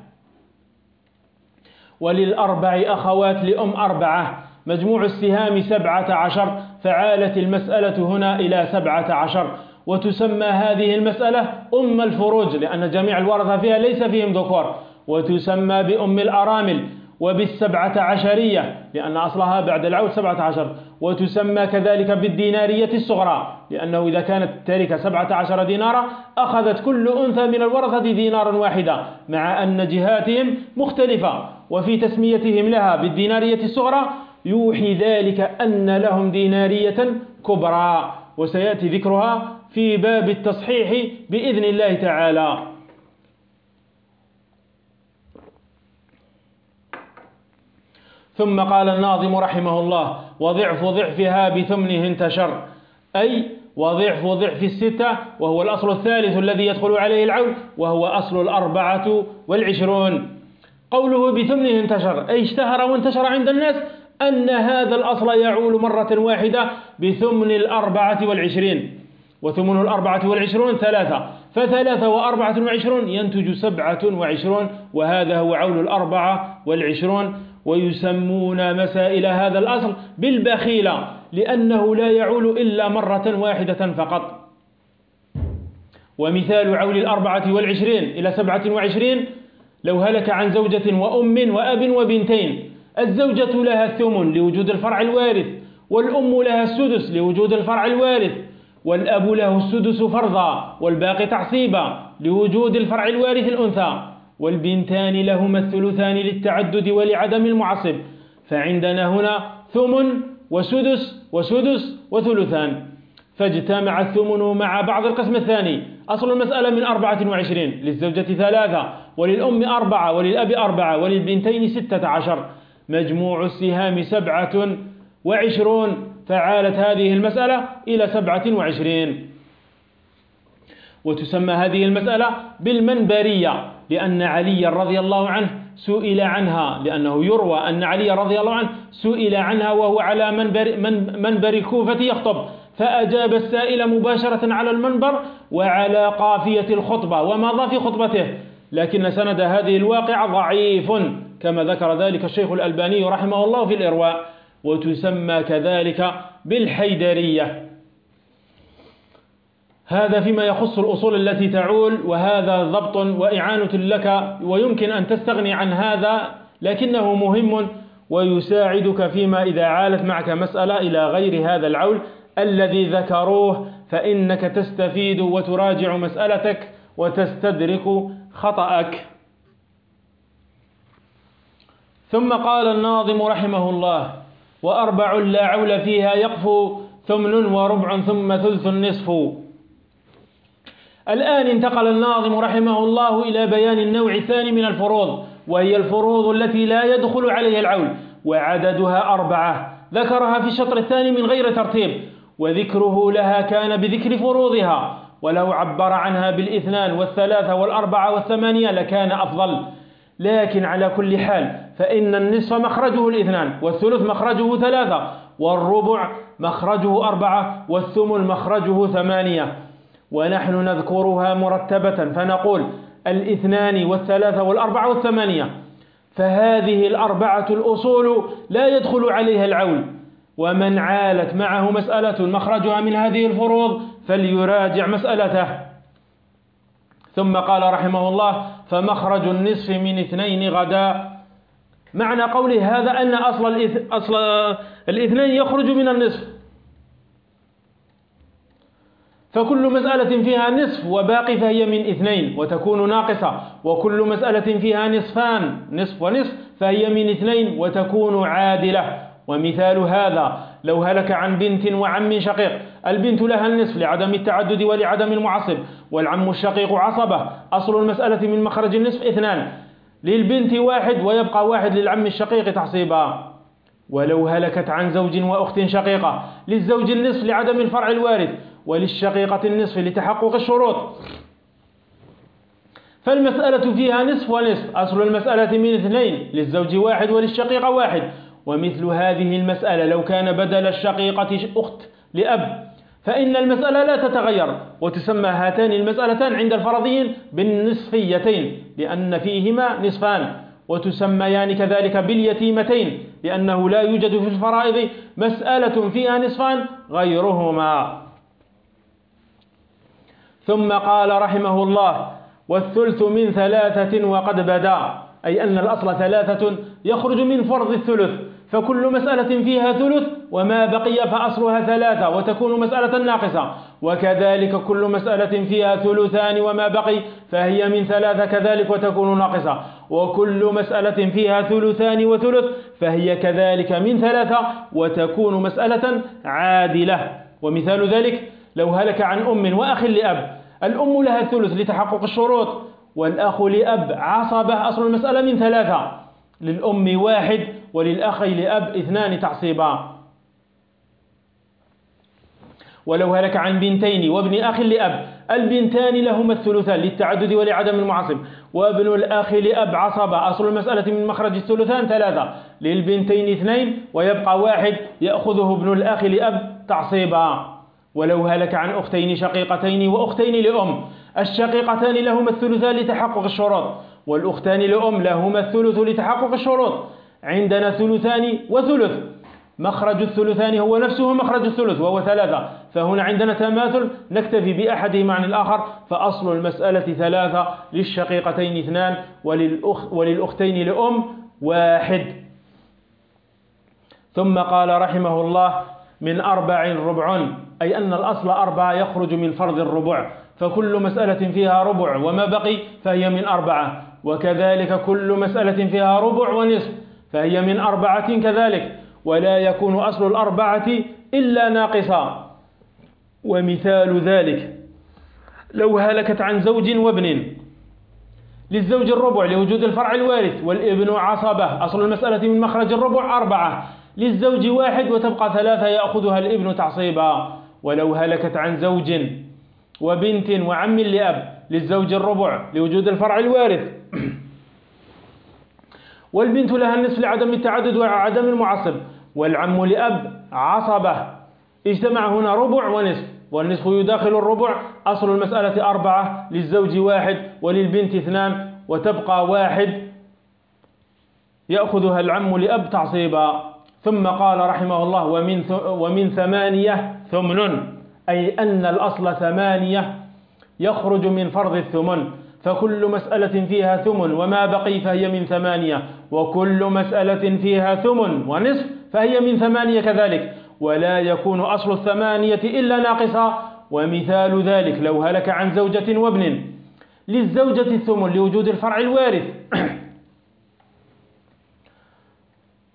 وللأربع أخوات لأم أربعة مجموع السهام سبعة عشر فعالت المسألة هنا إلى سبعة عشر. وتسمى هذه المسألة أم الفروج لأن جميع الورثة فيها ليس فيهم ذكور. وتسمى بأم الأرامل وبالسبعة عشرية لأن أصلها بعد العود سبعة عشر. وتسمى كذلك بالدينارية الصغرى لأنه إذا كانت تاركة سبعة عشر دينارا أخذت كل أنثى من الورثة دينارا واحدا مع أن جهاتهم مختلفة. وفي تسميتهم لها بالدينارية الصغرى يوحي ذلك أن لهم دينارية كبرى وسيأتي ذكرها في باب التصحيح بإذن الله تعالى. ثم قال الناظم رحمه الله وضعف ضعفها بثمنه انتشر أي وضعف ضعف الستة وهو الأصل الثالث الذي يدخل عليه العون وهو أصل الأربعة والعشرون. قوله بثمنه انتشر أي اشتهر وانتشر عند الناس أن هذا الأصل يعول مرة واحدة بثمن الأربعة والعشرين وثمن الأربعة والعشرون ثلاثة فثلاثة وأربعة وعشرون ينتج سبعة وعشرون وهذا هو عول الأربعة والعشرون ويسمون مسائل هذا الأصل بالبخيلة لأنه لا يعول إلا مرة واحدة فقط. ومثال عول الأربعة والعشرين إلى سبعة وعشرين لو هلك عن زوجة وأم وأب وبنتين الزوجة لها الثمن لوجود الفرع الوارث والأم لها السدس لوجود الفرع الوارث والأب له السدس فرضا والباقي تعصيبا لوجود الفرع الوارث الأنثى والبنتان لهما الثلثان للتعدد ولعدم المعصب. فعندنا هنا ثمن وسدس وسدس وثلثان. فاجتمع الثمن مع بعض القسم الثاني. أصل المسألة من أربعة وعشرين. للزوجة ثلاثة وللأم أربعة وللأب أربعة وللبنتين ستة عشر. مجموع السهام سبعة وعشرون. فعالت هذه المسألة إلى سبعة وعشرين. وتسمى هذه المسألة بالمنبرية لأن علي رضي الله عنه سئل عنها لأنه يروى أن علي رضي الله عنه سئل عنها وهو على منبر, من منبر الكوفة يخطب. فأجاب السائل مباشرة على المنبر وعلى قافية الخطبة ومضى في خطبته. لكن سند هذه الواقعة ضعيف. كما ذكر ذلك الشيخ الألباني رحمه الله في الإرواء وتسمى كذلك بالحيدرية. هذا فيما يخص الأصول التي تعول وهذا ضبط وإعانة لك ويمكن أن تستغني عن هذا لكنه مهم ويساعدك فيما إذا عالت معك مسألة إلى غير هذا العول الذي ذكروه فإنك تستفيد وتراجع مسألتك وتستدرك خطأك. ثم قال الناظم رحمه الله وأربع لا عول فيها يقفو ثمن وربع ثم ثلث نصف الآن انتقل الناظم رحمه الله إلى بيان النوع الثاني من الفروض وهي الفروض التي لا يدخل عليها العول وعددها أربعة. ذكرها في الشطر الثاني من غير ترتيب وذكره لها كان بذكر فروضها ولو عبر عنها بالإثنان والثلاثة والأربعة والثمانية لكان أفضل. لكن على كل حال فإن النصف مخرجه الاثنان والثلث مخرجه ثلاثة والربع مخرجه أربعة والثمن مخرجه ثمانية. ونحن نذكرها مرتبة فنقول الاثنان والثلاثة والأربعة والثمانية. فهذه الأربعة الأصول لا يدخل عليها العول ومن عالت معه مسألة مخرجها من هذه الفروض فليراجع مسألته. ثم قال رحمه الله فمخرج النصف من اثنين غدا معنى قوله هذا أن أصل, أصل الاثنين يخرج من النصف. فكل مسألة فيها نصف وباقي فهي من اثنين وتكون ناقصة وكل مسألة فيها نصفان نصف ونصف فهي من اثنين وتكون عادلة. ومثال هذا لو هلك عن بنت وعم شقيق البنت لها النصف لعدم التعدد ولعدم المعصب والعم الشقيق عصبة. أصل المسألة من مخرج النصف اثنان. للبنت واحد ويبقى واحد للعم الشقيق تحصيبا. ولو هلكت عن زوج وأخت شقيقة للزوج النصف لعدم الفرع الوارث وللشقيقة النصف لتحقق الشروط. فالمسألة فيها نصف ونصف. أصل المسألة من اثنين للزوج واحد وللشقيقة واحد. ومثل هذه المسألة لو كان بدل الشقيقة أخت لأب فإن المسألة لا تتغير وتسمى هاتان المسألتان عند الفرضيين بالنصفيتين لأن فيهما نصفان وتسميان كذلك باليتيمتين لأنه لا يوجد في الفرائض مسألة فيها نصفان غيرهما. ثم قال رحمه الله والثلث من ثلاثة وقد بدا أي أن الأصل ثلاثة يخرج من فرض الثلث فكل مسألة فيها ثلث وما بقي فأصلها ثلاثة وتكون مسألة ناقصة. وكذلك كل مسألة فيها ثلثان وما بقي فهي من ثلاثة كذلك وتكون ناقصة. وكل مسألة فيها ثلثان وثلث فهي كذلك من ثلاثة وتكون مسألة عادلة. ومثال ذلك لو هلك عن أم وأخ لأب الأم لها الثلث لتحقق الشروط والأخ لأب عصبة أصل المسألة من ثلاثة. للأم واحد وللأخ لأب اثنان تعصيبا. ولو هلك عن بنتين وابن أخ لأب البنتان لهما الثلثان للتعدد ولعدم المعصب وابن الأخ لأب عصبة أصل المسألة من مخرج الثلثان ثلاثة. للبنتين اثنين ويبقى واحد يأخذه ابن الأخ لأب تعصيبا. ولو هلك عن أختين شقيقتين وأختين لأم الشقيقتان لهما الثلثان لتحقق الشروط. والأختان لأم لهما الثلث لتحقق الشروط. عندنا ثلثان وثلث. مخرج الثلثان هو نفسه مخرج الثلث وهو ثلاثة. فهنا عندنا تماثل نكتفي بأحدهما عن الآخر فأصل المسألة ثلاثة للشقيقتين اثنان وللأخ وللأختين لأم واحد. ثم قال رحمه الله من أربع ربع أي أن الأصل أربعة يخرج من فرض الربع فكل مسألة فيها ربع وما بقي؟ فهي من أربعة. وكذلك كل مسألة فيها ربع ونصف. فهي من أربعة كذلك ولا يكون أصل الأربعة إلا ناقصا. ومثال ذلك لو هلكت عن زوج وابن للزوج الربع لوجود الفرع الوارث والابن عصبة أصل المسألة من مخرج الربع أربعة. للزوج واحد وتبقى ثلاثة يأخذها الابن تعصيبا. ولو هلكت عن زوج وبنت وعم لأب للزوج الربع لوجود الفرع الوارث. والبنت لها النصف لعدم التعدد وعدم المعصب. والعم لأب عصبة. اجتمع هنا ربع ونصف. والنصف يداخل الربع. أصل المسألة أربعة للزوج واحد وللبنت اثنان وتبقى واحد. يأخذها العم لأب تعصيبا. ثم قال رحمه الله ومن, ومن ثمانية ثمن. أي أن الأصل ثمانية يخرج من فرض الثمن. فكل مسألة فيها ثمن. وما بقي فهي من ثمانية. وكل مسألة فيها ثمن ونصف فهي من ثمانية كذلك. ولا يكون أصل الثمانية إلا ناقصا ومثال ذلك لو هلك عن زوجة وابن. للزوجة الثمن لوجود الفرع الوارث.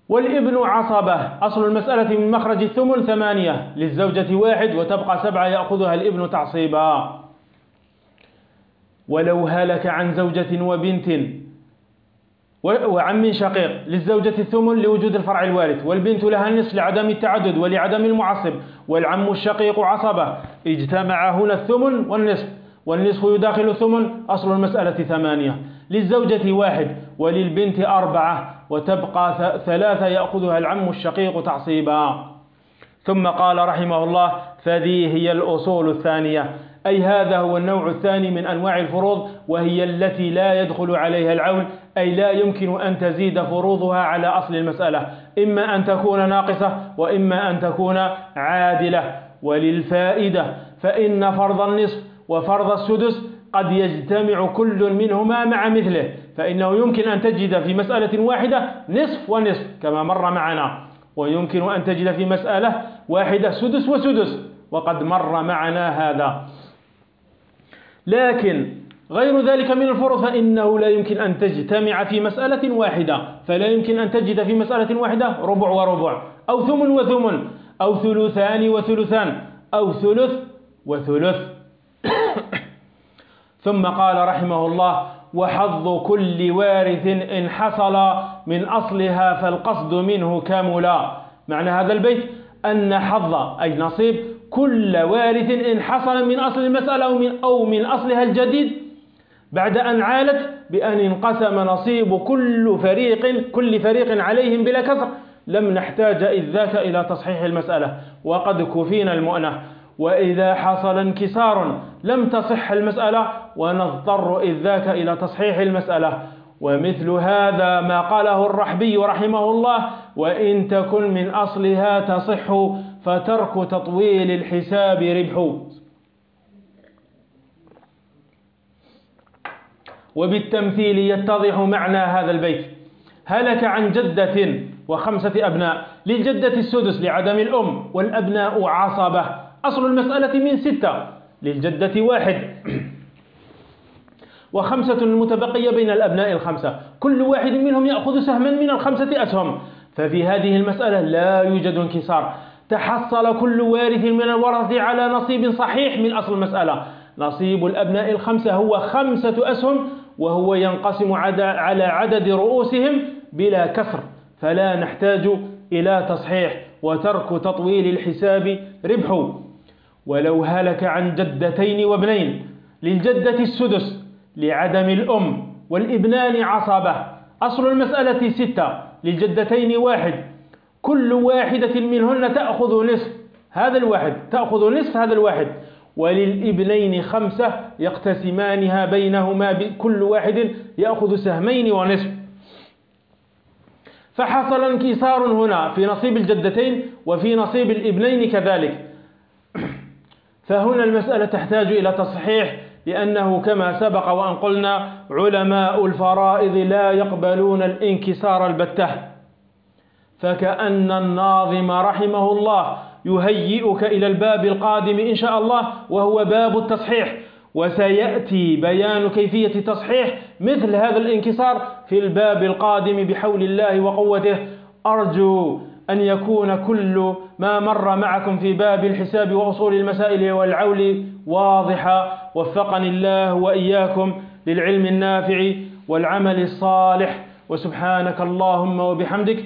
والابن عصبة أصل المسألة من مخرج الثمن ثمانية. للزوجة واحد وتبقى سبعة يأخذها الابن تعصيبا. ولو هلك عن زوجة وبنت وعم شقيق للزوجة الثمن لوجود الفرع الوارث والبنت لها النصف لعدم التعدد ولعدم المعصب والعم الشقيق عصبة اجتمع هنا الثمن والنصف والنصف يداخل الثمن أصل المسألة ثمانية. للزوجة واحد وللبنت أربعة وتبقى ثلاثة يأخذها العم الشقيق تعصيبا. ثم قال رحمه الله فذي هي الأصول الثانية. أي هذا هو النوع الثاني من أنواع الفروض وهي التي لا يدخل عليها العول أي لا يمكن أن تزيد فروضها على أصل المسألة. إما أن تكون ناقصة وإما أن تكون عادلة. وللفائدة فإن فرض النصف وفرض السدس قد يجتمع كل منهما مع مثله. فإنه يمكن أن تجد في مسألة واحدة نصف ونصف كما مر معنا. ويمكن أن تجد في مسألة واحدة سدس وسدس وقد مر معنا هذا. لكن غير ذلك من الفروض فإنه لا يمكن أن تجتمع في مسألة واحدة. فلا يمكن أن تجد في مسألة واحدة ربع وربع. أو ثمن وثمن أو ثلثان وثلثان أو ثلث وثلث. ثم قال رحمه الله وحظ كل وارث إن حصل من أصلها فالقصد منه كاملا معنى هذا البيت أن حظ أي نصيب كل وارث إن حصل من أصل المسألة أو من, أو من أصلها الجديد بعد أن عالت بأن انقسم نصيب كل فريق كل فريق عليهم بلا كسر. لم نحتاج إذ ذاك إلى تصحيح المسألة. وقد كفينا المؤنة. وإذا حصل انكسار لم تصح المسألة ونضطر إذ ذاك إلى تصحيح المسألة. ومثل هذا ما قاله الرحبي رحمه الله وإن تكن من أصلها تصح فترك تطويل الحساب ربح. وبالتمثيل يتضح معنى هذا البيت. هلك عن جدة وخمسة أبناء. للجدة السدس لعدم الأم والأبناء عصبة. أصل المسألة من ستة. للجدة واحد. وخمسة متبقية بين الأبناء الخمسة. كل واحد منهم يأخذ سهما من الخمسة أسهم. ففي هذه المسألة لا يوجد انكسار. تحصل كل وارث من الورثة على نصيب صحيح من أصل المسألة. نصيب الأبناء الخمسة هو خمسة أسهم وهو ينقسم على عدد رؤوسهم بلا كسر. فلا نحتاج إلى تصحيح وترك تطويل الحساب. ربح ولو هلك عن جدتين وابنين. للجدة السدس لعدم الأم والإبنان عصبة. أصل المسألة ستة. للجدتين واحد. كل واحدة منهن تأخذ نصف هذا الواحد تأخذ نصف هذا الواحد. وللإبنين خمسة يقتسمانها بينهما كل واحد يأخذ سهمين ونصف. فحصل انكسار هنا في نصيب الجدتين وفي نصيب الإبنين كذلك. فهنا المسألة تحتاج إلى تصحيح لأنه كما سبق وأن قلنا علماء الفرائض لا يقبلون الانكسار البتة. فكأن الناظم رحمه الله يهيئك إلى الباب القادم إن شاء الله وهو باب التصحيح. وسيأتي بيان كيفية تصحيح مثل هذا الانكسار في الباب القادم بحول الله وقوته. أرجو أن يكون كل ما مر معكم في باب الحساب وأصول المسائل والعول واضحا وفقني الله وإياكم للعلم النافع والعمل الصالح. وسبحانك اللهم وبحمدك